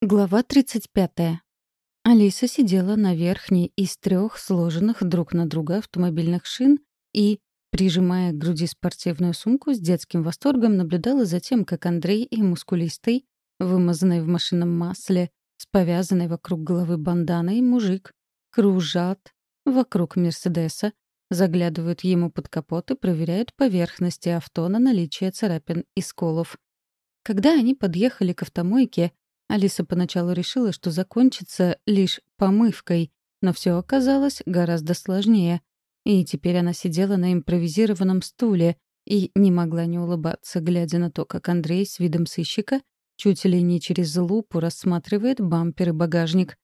Глава 35. Алиса сидела на верхней из трех сложенных друг на друга автомобильных шин и, прижимая к груди спортивную сумку, с детским восторгом наблюдала за тем, как Андрей и мускулистый, вымазанный в машинном масле, с повязанной вокруг головы банданой мужик, кружат вокруг Мерседеса, заглядывают ему под капот и проверяют поверхности авто на наличие царапин и сколов. Когда они подъехали к автомойке, Алиса поначалу решила, что закончится лишь помывкой, но все оказалось гораздо сложнее. И теперь она сидела на импровизированном стуле и не могла не улыбаться, глядя на то, как Андрей с видом сыщика чуть ли не через лупу рассматривает бампер и багажник.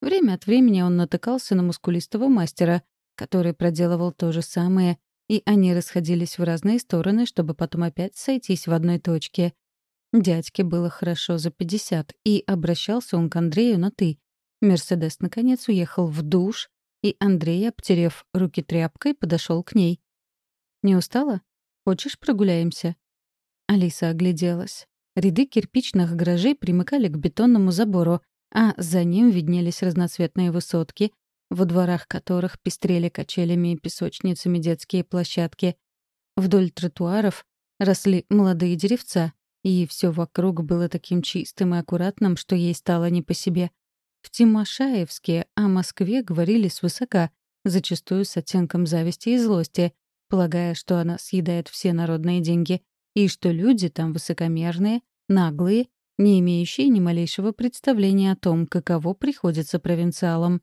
Время от времени он натыкался на мускулистого мастера, который проделывал то же самое, и они расходились в разные стороны, чтобы потом опять сойтись в одной точке. Дядьке было хорошо за 50, и обращался он к Андрею на «ты». Мерседес, наконец, уехал в душ, и Андрей, обтерев руки тряпкой, подошел к ней. «Не устала? Хочешь, прогуляемся?» Алиса огляделась. Ряды кирпичных гаражей примыкали к бетонному забору, а за ним виднелись разноцветные высотки, во дворах которых пестрели качелями и песочницами детские площадки. Вдоль тротуаров росли молодые деревца, и все вокруг было таким чистым и аккуратным, что ей стало не по себе. В Тимошаевске о Москве говорили свысока, зачастую с оттенком зависти и злости, полагая, что она съедает все народные деньги, и что люди там высокомерные, наглые, не имеющие ни малейшего представления о том, каково приходится провинциалам.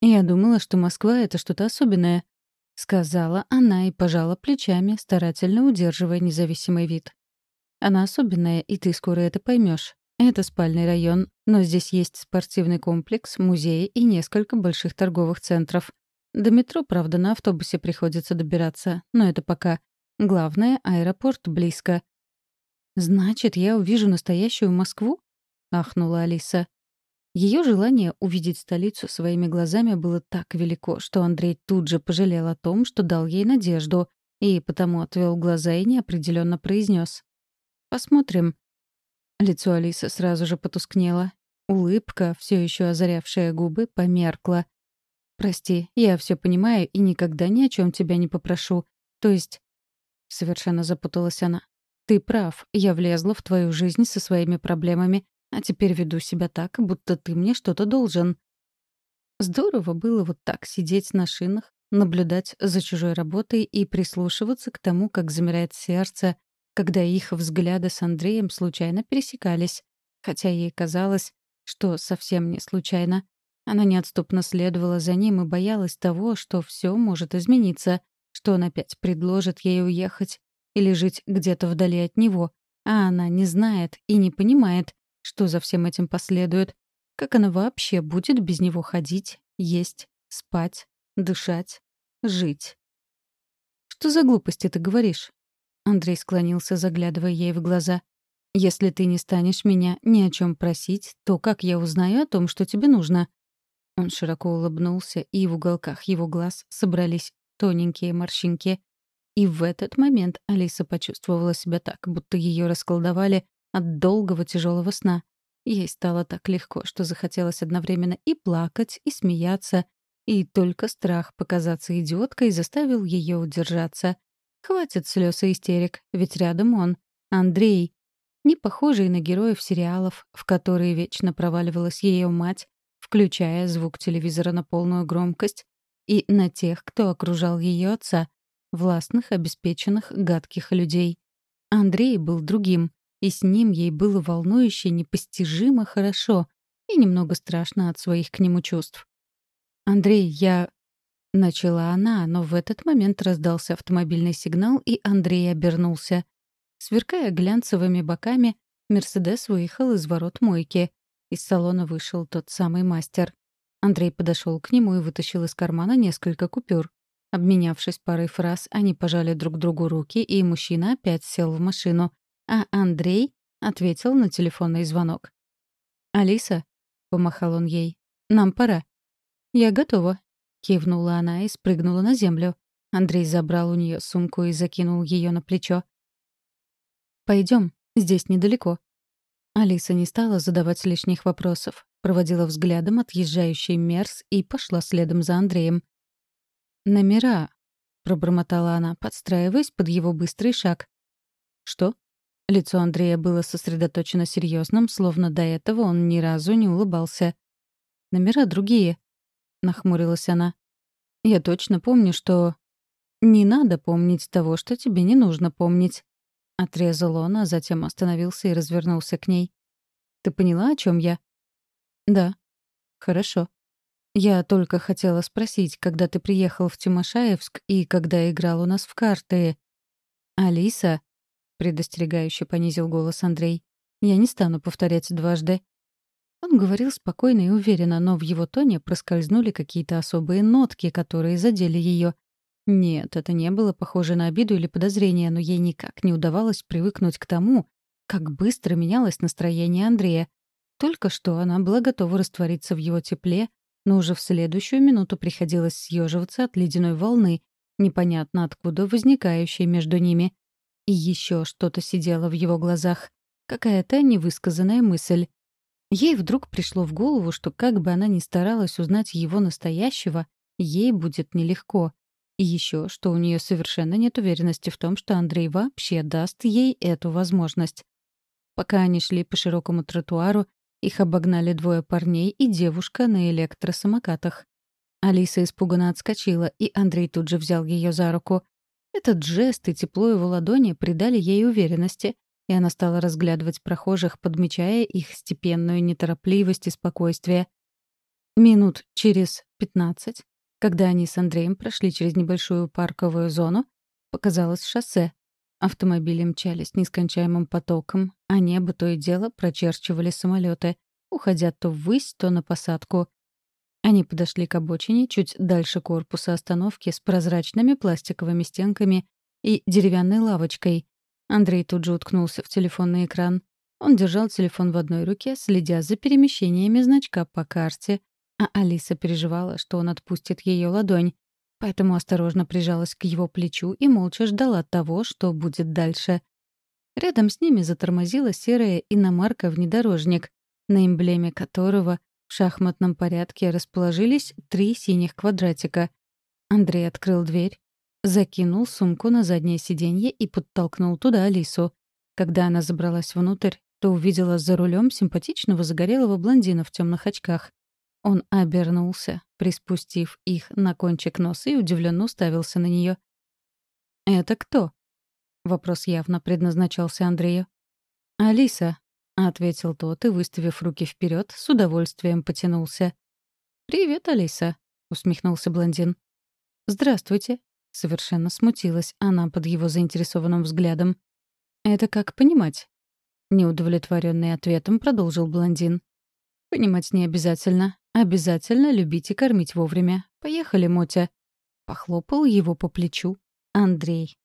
«Я думала, что Москва — это что-то особенное», — сказала она и пожала плечами, старательно удерживая независимый вид. Она особенная, и ты скоро это поймешь. Это спальный район, но здесь есть спортивный комплекс, музей и несколько больших торговых центров. До метро, правда, на автобусе приходится добираться, но это пока. Главное, аэропорт близко. «Значит, я увижу настоящую Москву?» — ахнула Алиса. Ее желание увидеть столицу своими глазами было так велико, что Андрей тут же пожалел о том, что дал ей надежду, и потому отвел глаза и неопределенно произнес: Посмотрим». Лицо Алисы сразу же потускнело. Улыбка, все еще озарявшая губы, померкла. «Прости, я все понимаю и никогда ни о чем тебя не попрошу. То есть...» Совершенно запуталась она. «Ты прав, я влезла в твою жизнь со своими проблемами, а теперь веду себя так, будто ты мне что-то должен». Здорово было вот так сидеть на шинах, наблюдать за чужой работой и прислушиваться к тому, как замирает сердце, когда их взгляды с Андреем случайно пересекались, хотя ей казалось, что совсем не случайно. Она неотступно следовала за ним и боялась того, что все может измениться, что он опять предложит ей уехать или жить где-то вдали от него, а она не знает и не понимает, что за всем этим последует, как она вообще будет без него ходить, есть, спать, дышать, жить. «Что за глупости ты говоришь?» Андрей склонился, заглядывая ей в глаза. «Если ты не станешь меня ни о чем просить, то как я узнаю о том, что тебе нужно?» Он широко улыбнулся, и в уголках его глаз собрались тоненькие морщинки. И в этот момент Алиса почувствовала себя так, будто ее расколдовали от долгого тяжелого сна. Ей стало так легко, что захотелось одновременно и плакать, и смеяться, и только страх показаться идиоткой заставил ее удержаться. Хватит слез и истерик, ведь рядом он, Андрей, не похожий на героев сериалов, в которые вечно проваливалась ее мать, включая звук телевизора на полную громкость, и на тех, кто окружал ее отца, властных, обеспеченных, гадких людей. Андрей был другим, и с ним ей было волнующе, непостижимо хорошо и немного страшно от своих к нему чувств. «Андрей, я...» Начала она, но в этот момент раздался автомобильный сигнал, и Андрей обернулся. Сверкая глянцевыми боками, «Мерседес» выехал из ворот мойки. Из салона вышел тот самый мастер. Андрей подошел к нему и вытащил из кармана несколько купюр. Обменявшись парой фраз, они пожали друг другу руки, и мужчина опять сел в машину. А Андрей ответил на телефонный звонок. «Алиса», — помахал он ей, — «нам пора». «Я готова», Кивнула она и спрыгнула на землю. Андрей забрал у нее сумку и закинул ее на плечо. Пойдем, здесь недалеко. Алиса не стала задавать лишних вопросов, проводила взглядом отъезжающий Мерс и пошла следом за Андреем. «Номера», — пробормотала она, подстраиваясь под его быстрый шаг. «Что?» Лицо Андрея было сосредоточено серьезным, словно до этого он ни разу не улыбался. «Номера другие», — нахмурилась она. «Я точно помню, что...» «Не надо помнить того, что тебе не нужно помнить», — отрезал он, а затем остановился и развернулся к ней. «Ты поняла, о чем я?» «Да». «Хорошо. Я только хотела спросить, когда ты приехал в Тимошаевск и когда играл у нас в карты...» «Алиса», — предостерегающе понизил голос Андрей, — «я не стану повторять дважды». Он говорил спокойно и уверенно, но в его тоне проскользнули какие-то особые нотки, которые задели ее. Нет, это не было похоже на обиду или подозрение, но ей никак не удавалось привыкнуть к тому, как быстро менялось настроение Андрея. Только что она была готова раствориться в его тепле, но уже в следующую минуту приходилось съеживаться от ледяной волны, непонятно откуда возникающей между ними. И еще что-то сидело в его глазах. Какая-то невысказанная мысль. Ей вдруг пришло в голову, что как бы она ни старалась узнать его настоящего, ей будет нелегко. И еще, что у нее совершенно нет уверенности в том, что Андрей вообще даст ей эту возможность. Пока они шли по широкому тротуару, их обогнали двое парней и девушка на электросамокатах. Алиса испуганно отскочила, и Андрей тут же взял ее за руку. Этот жест и тепло его ладони придали ей уверенности, и она стала разглядывать прохожих, подмечая их степенную неторопливость и спокойствие. Минут через пятнадцать когда они с Андреем прошли через небольшую парковую зону, показалось шоссе. Автомобили мчались нескончаемым потоком, а небо то и дело прочерчивали самолеты, уходя то ввысь, то на посадку. Они подошли к обочине чуть дальше корпуса остановки с прозрачными пластиковыми стенками и деревянной лавочкой. Андрей тут же уткнулся в телефонный экран. Он держал телефон в одной руке, следя за перемещениями значка по карте, а Алиса переживала, что он отпустит ее ладонь, поэтому осторожно прижалась к его плечу и молча ждала того, что будет дальше. Рядом с ними затормозила серая иномарка-внедорожник, на эмблеме которого в шахматном порядке расположились три синих квадратика. Андрей открыл дверь, закинул сумку на заднее сиденье и подтолкнул туда Алису. Когда она забралась внутрь, то увидела за рулем симпатичного загорелого блондина в темных очках. Он обернулся, приспустив их на кончик носа и удивленно уставился на нее. «Это кто?» Вопрос явно предназначался Андрею. «Алиса», — ответил тот и, выставив руки вперед, с удовольствием потянулся. «Привет, Алиса», — усмехнулся блондин. «Здравствуйте», — совершенно смутилась она под его заинтересованным взглядом. «Это как понимать?» Неудовлетворенный ответом продолжил блондин. «Понимать не обязательно. Обязательно любить и кормить вовремя. Поехали, Мотя. Похлопал его по плечу Андрей.